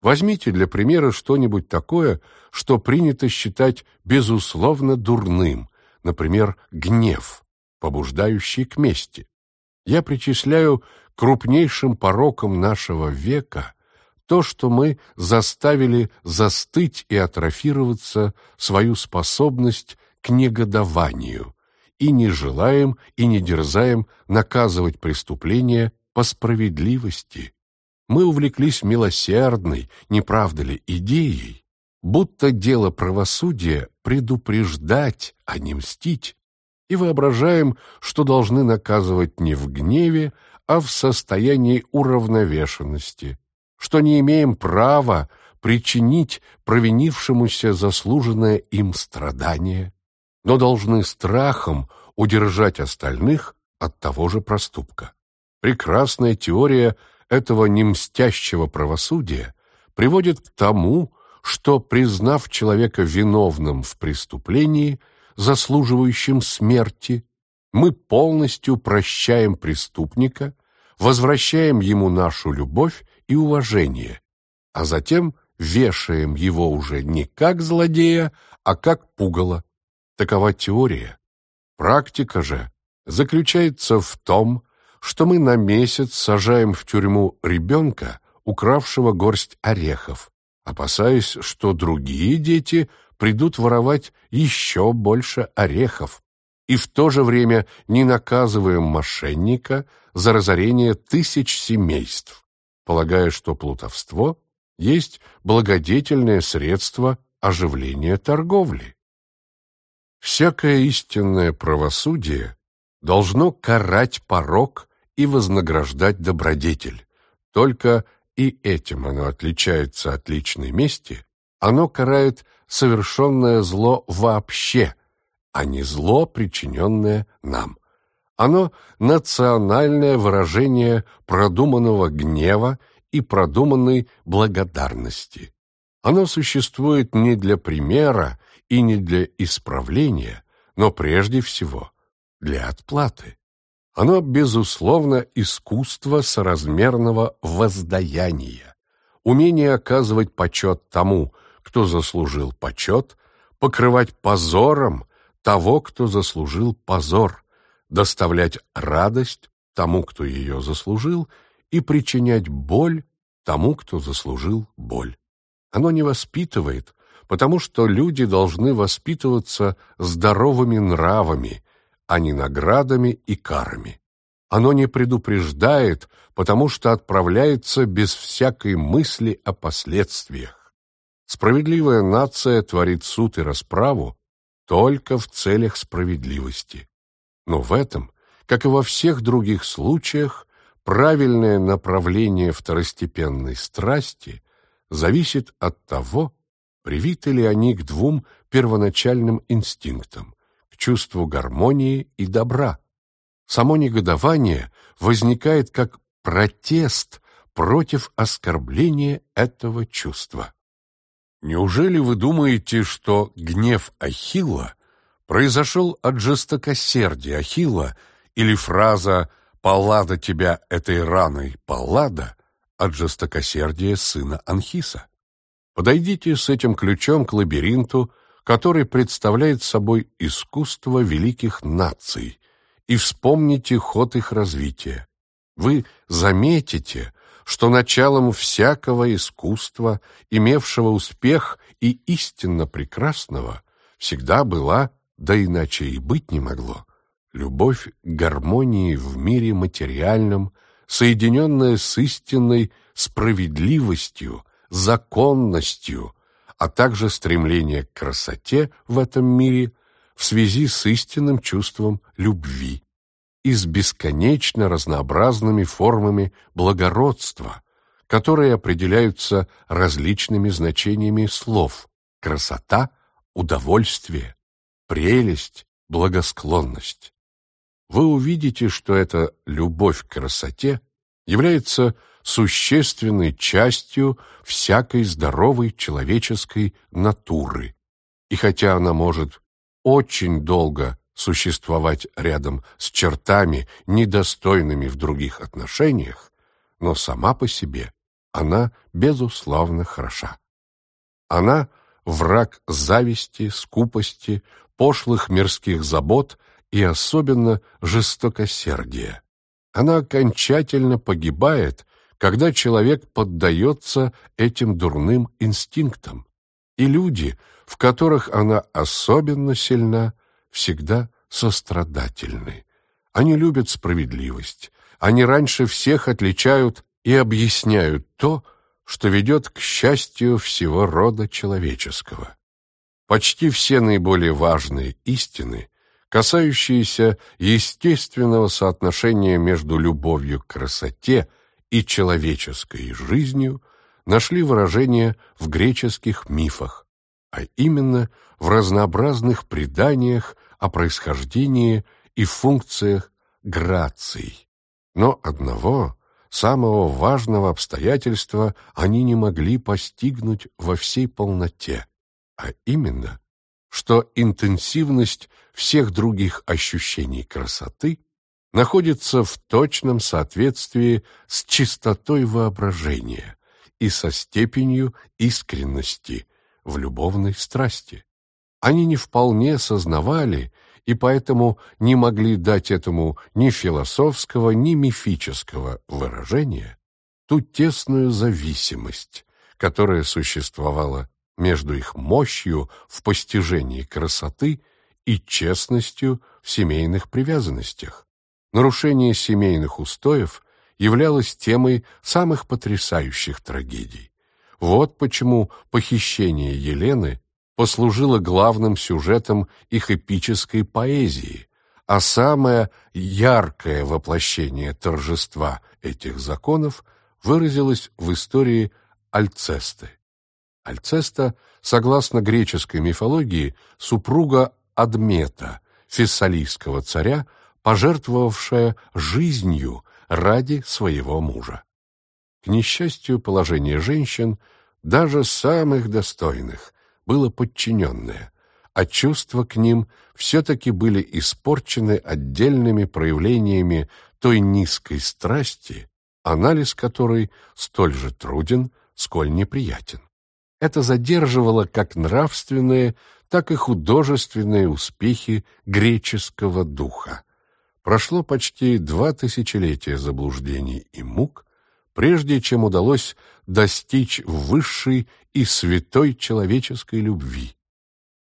Возьмите для примера что-нибудь такое, что принято считать безусловно дурным, например, гнев, побуждающий к мести. Я причисляю крупнейшим пороком нашего века то, что мы заставили застыть и атрофироваться свою способность к негодованию и не желаем и не дерзаем наказывать преступления по справедливости. Мы увлеклись милосердной, не правда ли, идеей, будто дело правосудия предупреждать, а не мстить, и воображаем, что должны наказывать не в гневе, а в состоянии уравновешенности, что не имеем права причинить провинившемуся заслуженное им страдание, но должны страхом удержать остальных от того же проступка. Прекрасная теория этого немстящего правосудия приводит к тому, что, признав человека виновным в преступлении, заслуживающим смерти, мы полностью прощаем преступника, возвращаем ему нашу любовь и уважение, а затем вешаем его уже не как злодея, а как пугало. Такова теория. Практика же заключается в том, что мы на месяц сажаем в тюрьму ребенка, укравшего горсть орехов, опасаясь, что другие дети придут воровать еще больше орехов, и в то же время не наказываем мошенника за разорение тысяч семейств, полагая, что плутовство есть благодетельное средство оживления торговли. Всякое истинное правосудие должно карать порок и вознаграждать добродетель. Только и этим оно отличается от личной мести, оно карает совершенное зло вообще, а не зло, причиненное нам. Оно – национальное выражение продуманного гнева и продуманной благодарности. Оно существует не для примера и не для исправления, но прежде всего для отплаты. Оно, безусловно, искусство соразмерного воздаяния, умение оказывать почет тому, кто заслужил почет, покрывать позором того, кто заслужил позор, доставлять радость тому, кто ее заслужил, и причинять боль тому, кто заслужил боль. Оно не воспитывает, потому что люди должны воспитываться здоровыми нравами, а не наградами и карами. Оно не предупреждает, потому что отправляется без всякой мысли о последствиях. Справедливая нация творит суд и расправу только в целях справедливости. Но в этом, как и во всех других случаях, правильное направление второстепенной страсти зависит от того, привиты ли они к двум первоначальным инстинктам, к чувству гармонии и добра. Само негодование возникает как протест против оскорбления этого чувства. Неужели вы думаете, что гнев Ахилла произошел от жестокосердия Ахилла или фраза «Паллада тебя этой раной, Паллада» от жестокосердия сына Анхиса? Подойдите с этим ключом к лабиринту, который представляет собой искусство великих наций, и вспомните ход их развития. Вы заметите, что началом всякого искусства, имевшего успех и истинно прекрасного, всегда была, да иначе и быть не могло, любовь к гармонии в мире материальном, соединенная с истинной справедливостью, законностью, а также стремление к красоте в этом мире в связи с истинным чувством любви и с бесконечно разнообразными формами благородства, которые определяются различными значениями слов красота, удовольствие, прелесть, благосклонность. Вы увидите, что эта любовь к красоте является существенной частью всякой здоровой человеческой натуры. И хотя она может очень долго существовать рядом с чертами, недостойными в других отношениях, но сама по себе она, безусловно, хороша. Она – враг зависти, скупости, пошлых мирских забот и особенно жестокосердия. Она окончательно погибает, когда человек поддается этим дурным инстинктам, и люди, в которых она особенно сильна, всегда сострадательны. Они любят справедливость, они раньше всех отличают и объясняют то, что ведет к счастью всего рода человеческого. Почти все наиболее важные истины, касающиеся естественного соотношения между любовью к красоте и человеческой жизнью, нашли выражение в греческих мифах, а именно в разнообразных преданиях о происхождении и функциях граций. Но одного, самого важного обстоятельства они не могли постигнуть во всей полноте, а именно, что интенсивность всех других ощущений красоты находится в точном соответствии с чистотой воображения и со степенью искренности в любовной страсти они не вполне сознавали и поэтому не могли дать этому ни философского, ни мифического выражения, ту тесную зависимость, которая существовала между их мощью в постижении красоты и честностью в семейных привязанностях. Нарушение семейных устоев являлось темой самых потрясающих трагедий. Вот почему похищение Елены послужило главным сюжетом их эпической поэзии, а самое яркое воплощение торжества этих законов выразилось в истории Альцесты. Альцеста, согласно греческой мифологии, супруга Адмета, фессалийского царя, пожертвовавшая жизнью ради своего мужа. К несчастью, положение женщин, даже самых достойных, было подчиненное, а чувства к ним все-таки были испорчены отдельными проявлениями той низкой страсти, анализ которой столь же труден, сколь неприятен. Это задерживало как нравственные, так и художественные успехи греческого духа. Прошло почти два тысячелетия заблуждений и мук, прежде чем удалось достичь высшей и святой человеческой любви.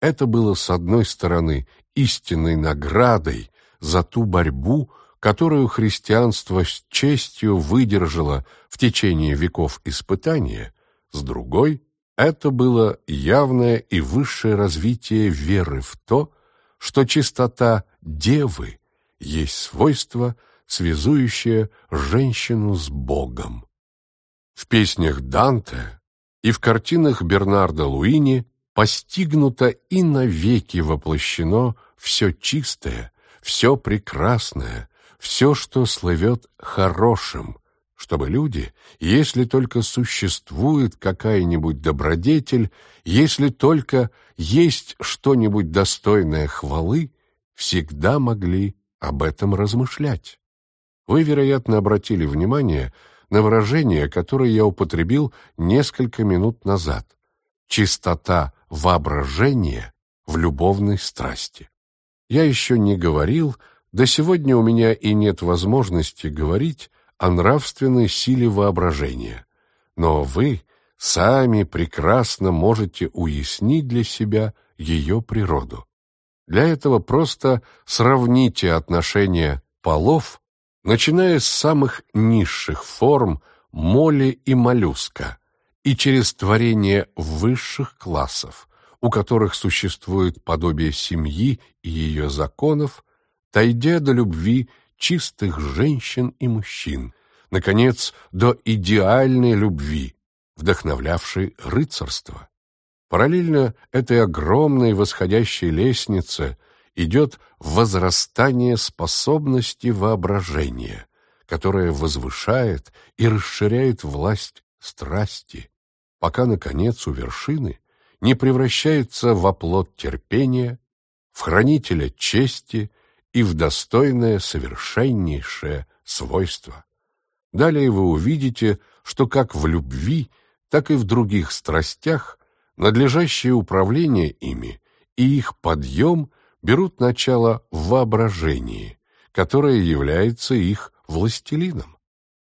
Это было, с одной стороны, истинной наградой за ту борьбу, которую христианство с честью выдержало в течение веков испытания, с другой — это было явное и высшее развитие веры в то, что чистота девы есть свойство, связующее женщину с Богом. В песнях Данте и в картинах Бернарда Луини постигнуто и навеки воплощено все чистое, все прекрасное, все, что слывет хорошим, чтобы люди, если только существует какая-нибудь добродетель, если только есть что-нибудь достойное хвалы, всегда могли об этом размышлять. Вы, вероятно, обратили внимание, на выражение, которое я употребил несколько минут назад. Чистота воображения в любовной страсти. Я еще не говорил, да сегодня у меня и нет возможности говорить о нравственной силе воображения. Но вы сами прекрасно можете уяснить для себя ее природу. Для этого просто сравните отношения полов начиная с самых низших форм моли и моллюска и через творение высших классов, у которых существует подобие семьи и ее законов, дойдя до любви чистых женщин и мужчин, наконец, до идеальной любви, вдохновлявшей рыцарство. Параллельно этой огромной восходящей лестнице идет возрастание способности воображения, которое возвышает и расширяет власть страсти, пока, наконец, у вершины не превращается в оплот терпения, в хранителя чести и в достойное совершеннейшее свойство. Далее вы увидите, что как в любви, так и в других страстях надлежащее управление ими и их подъем берут начало в воображении, которое является их властелином.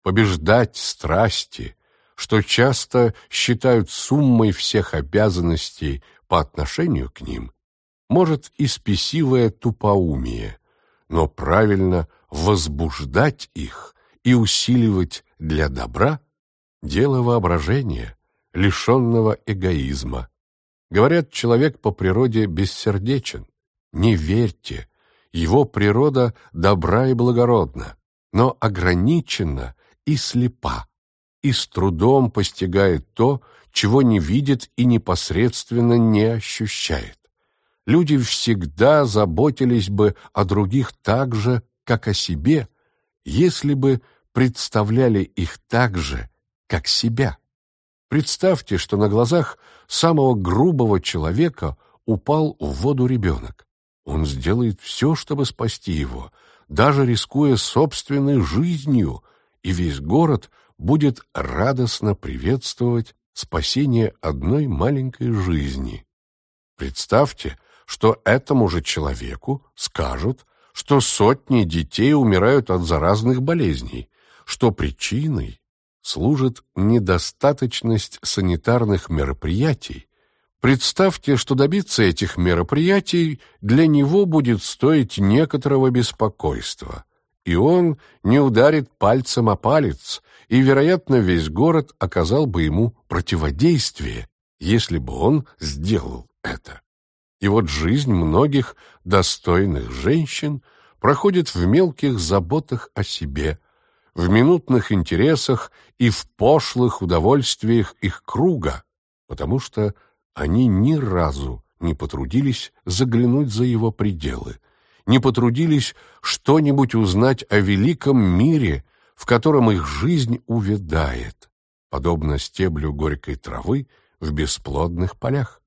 Побеждать страсти, что часто считают суммой всех обязанностей по отношению к ним, может и спесивое тупоумие, но правильно возбуждать их и усиливать для добра – дело воображения, лишенного эгоизма. Говорят, человек по природе бессердечен. Не верьте, его природа добра и благородна, но ограничена и слепа и с трудом постигает то, чего не видит и непосредственно не ощущает. Люди всегда заботились бы о других так же, как о себе, если бы представляли их так же, как себя. Представьте, что на глазах самого грубого человека упал в воду ребенок. Он сделает все, чтобы спасти его, даже рискуя собственной жизнью, и весь город – будет радостно приветствовать спасение одной маленькой жизни. Представьте, что этому же человеку скажут, что сотни детей умирают от заразных болезней, что причиной служит недостаточность санитарных мероприятий. Представьте, что добиться этих мероприятий для него будет стоить некоторого беспокойства, и он не ударит пальцем о палец, и, вероятно, весь город оказал бы ему противодействие, если бы он сделал это. И вот жизнь многих достойных женщин проходит в мелких заботах о себе, в минутных интересах и в пошлых удовольствиях их круга, потому что они ни разу не потрудились заглянуть за его пределы, не потрудились что-нибудь узнать о великом мире, в котором их жизнь увядает, подобно стеблю горькой травы в бесплодных полях.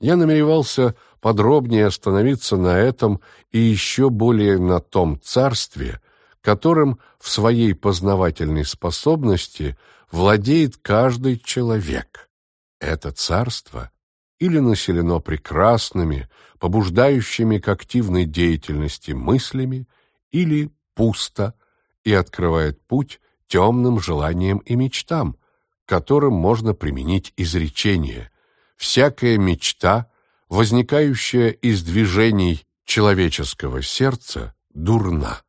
Я намеревался подробнее остановиться на этом и еще более на том царстве, которым в своей познавательной способности владеет каждый человек. Это царство или населено прекрасными, побуждающими к активной деятельности мыслями, или пусто – и открывает путь темным желаниям и мечтам, которым можно применить изречение. Всякая мечта, возникающая из движений человеческого сердца, дурна.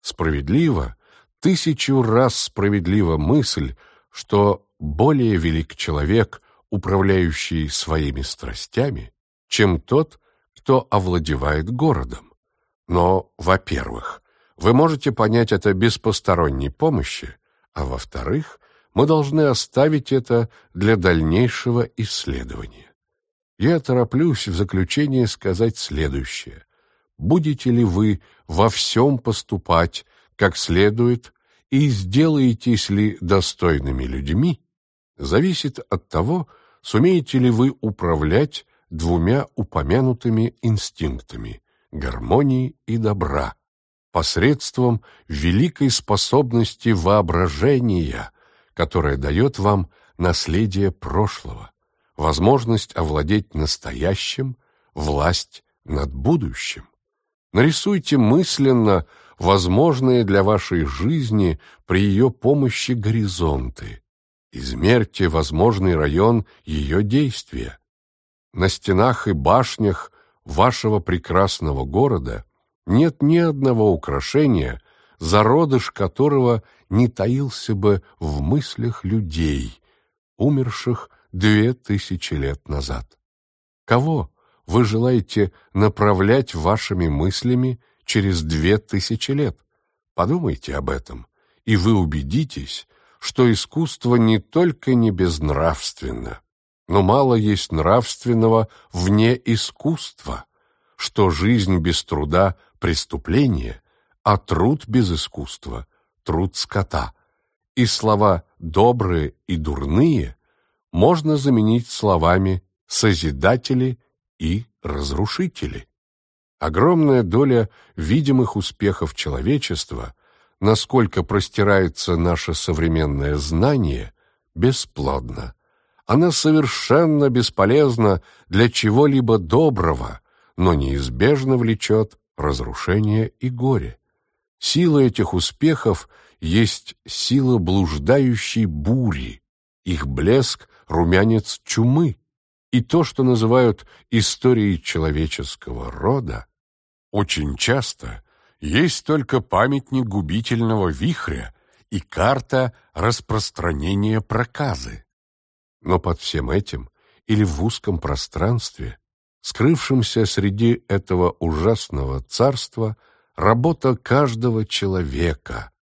Справедливо, тысячу раз справедлива мысль, что более велик человек, управляющий своими страстями, чем тот, кто овладевает городом. Но, во-первых, вы можете понять это без посторонней помощи, а во-вторых, мы должны оставить это для дальнейшего исследования. Я тороплюсь в заключение сказать следующее. Будете ли вы во всем поступать как следует и сделаетесь ли достойными людьми, зависит от того, сумеете ли вы управлять двумя упомянутыми инстинктами – гармонии и добра – посредством великой способности воображения, которая дает вам наследие прошлого, возможность овладеть настоящим, власть над будущим. Нарисуйте мысленно возможные для вашей жизни при ее помощи горизонты. Измерьте возможный район ее действия. На стенах и башнях вашего прекрасного города нет ни одного украшения, зародыш которого не таился бы в мыслях людей, умерших две тысячи лет назад. Кого вы желаете направлять вашими мыслями через две тысячи лет? Подумайте об этом, и вы убедитесь, что искусство не только не безнравственно, но мало есть нравственного вне искусства, что жизнь без труда – преступление, а труд без искусства – труд скота. И слова «добрые» и «дурные» можно заменить словами «созидатели» и «разрушители». Огромная доля видимых успехов человечества, насколько простирается наше современное знание, бесплодна. Она совершенно бесполезна для чего-либо доброго, но неизбежно влечет разрушение и горе. Сила этих успехов есть сила блуждающей бури, их блеск — румянец чумы, и то, что называют историей человеческого рода, очень часто есть только памятник губительного вихря и карта распространения проказы. Но под всем этим или в узком пространстве, скрывшемся среди этого ужасного царства, работа каждого человека,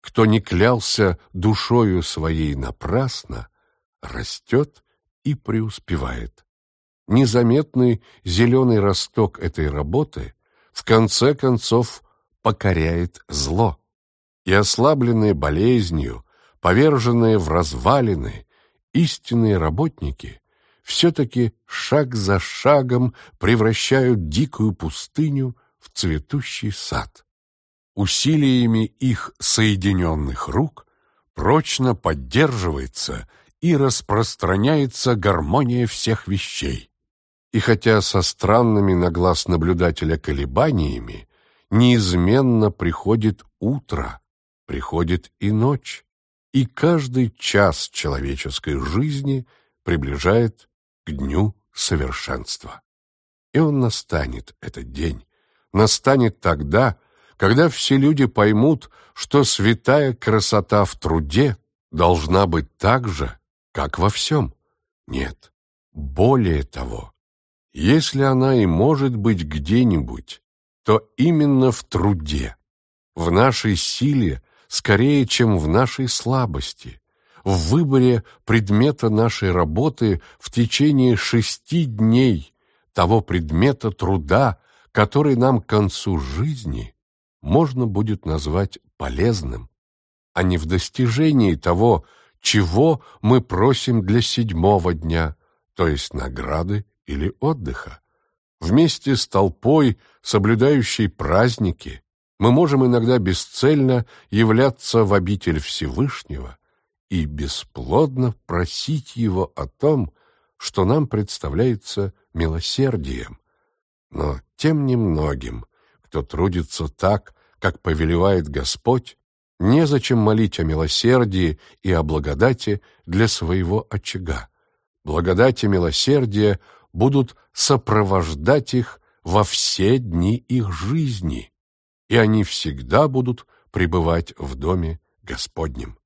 кто не клялся душою своей напрасно, растет и преуспевает. Незаметный зеленый росток этой работы в конце концов покоряет зло, и ослабленные болезнью, поверженные в развалины, истинные работники все-таки шаг за шагом превращают дикую пустыню в цветущий сад. Усилиями их соединенных рук прочно поддерживается и распространяется гармония всех вещей. И хотя со странными на глаз наблюдателя колебаниями неизменно приходит утро, приходит и ночь, и каждый час человеческой жизни приближает к дню совершенства. И он настанет, этот день, настанет тогда, когда все люди поймут, что святая красота в труде должна быть так же, как во всем. Нет, более того, если она и может быть где-нибудь, то именно в труде, в нашей силе, скорее, чем в нашей слабости, в выборе предмета нашей работы в течение шести дней, того предмета труда, который нам к концу жизни можно будет назвать полезным, а не в достижении того, чего мы просим для седьмого дня, то есть награды или отдыха. Вместе с толпой, соблюдающей праздники, мы можем иногда бесцельно являться в обитель Всевышнего и бесплодно просить Его о том, что нам представляется милосердием. Но тем немногим, кто трудится так, как повелевает Господь, незачем молить о милосердии и о благодати для своего очага. Благодать и милосердие будут сопровождать их во все дни их жизни, и они всегда будут пребывать в доме Господнем.